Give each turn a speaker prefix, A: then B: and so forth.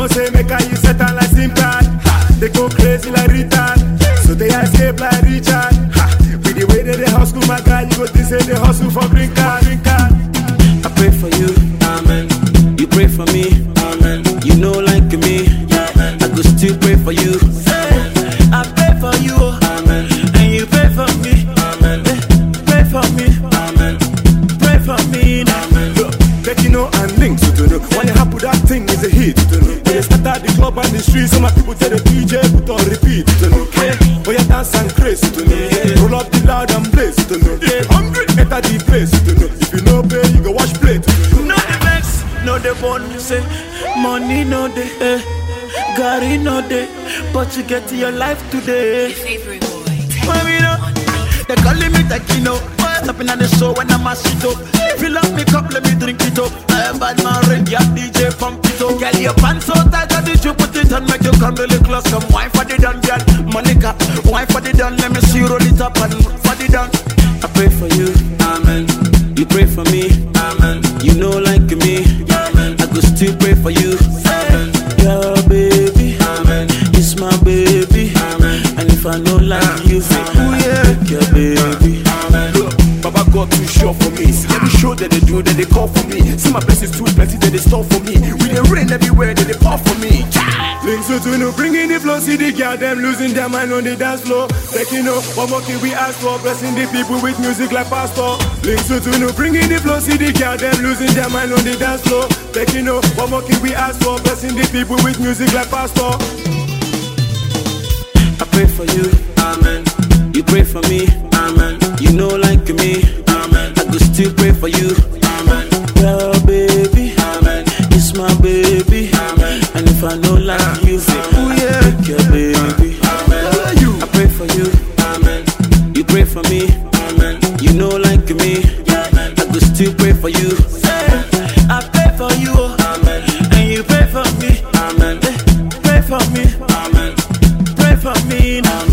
A: blowing my say make I use set like SIM card. They go crazy like retard, so they escape like Richard. With the way that they hustle, my guy, you go think say they hustle for green card, green card.
B: I pray for you,
C: Amen.
B: you pray for me.
C: Amen.
B: You know, like me,
C: Amen.
B: I go still pray for you. I pray for you,
C: Amen.
B: and you pray for me.
C: Amen.
B: Pray for me,
C: Amen.
B: pray for me. Amen.
A: Look, Tekino and links you don't know. When you happen that thing is a hit, you don't know. When they start at the club and street, some my people tell the DJ put on repeat, you don't know. Oh yeah, dance and craze, you don't. Roll up the loud and blaze, you don't know. Hungry, enter the place, you don't. If you know pay, you go wash plate. you don't know.
B: No the vex, no the bone. Say money no the, eh. Gary no the, but you get to your life today.
D: Favorite boy.
B: Mami no, they calling me Tekino. Stepping on the show when I'm a shit up. If you love me cup, let me drink it up. I am bad man ring, yeah DJ pump it up. Girl, your pants so tight, on? Make you come wine for the done, girl. Monica, wine for the done. Let me see you roll it up and for the done. I pray for you,
C: Amen.
B: you pray for me.
C: Amen.
B: You know, like me,
C: Amen.
B: I go still pray for you.
C: Amen.
B: Yeah, baby,
C: Amen.
B: it's my baby.
C: Amen.
B: And if I don't like you, ah.
C: Amen.
B: take your baby. Ah.
C: Amen.
A: Look, God too sure for me. See every show that they do, that they call for me. See my blessings too plenty, that they store for me. We they rain everywhere, that they pour for me. Links to no bringing the flow, see the girl them losing their mind on the dance floor. Taking up, what more can we ask for? Blessing the people with music like pastor. Links to no bringing the flow, see the girl them losing their mind on the dance floor. Taking up, what more can we ask for? Blessing the people with music like pastor.
B: I pray for you,
C: Amen.
B: you pray for me.
C: Amen.
B: my baby.
C: Amen.
B: And if I don't like you, take your baby.
C: Amen.
B: I pray for you,
C: Amen.
B: you pray for me.
C: Amen.
B: You know, like me,
C: Amen.
B: I go still pray for you. I pray for you,
C: Amen.
B: and you pray for me.
C: Amen.
B: Pray for me,
C: Amen.
B: pray for me.
C: Amen.